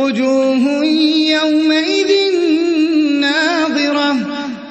وجوه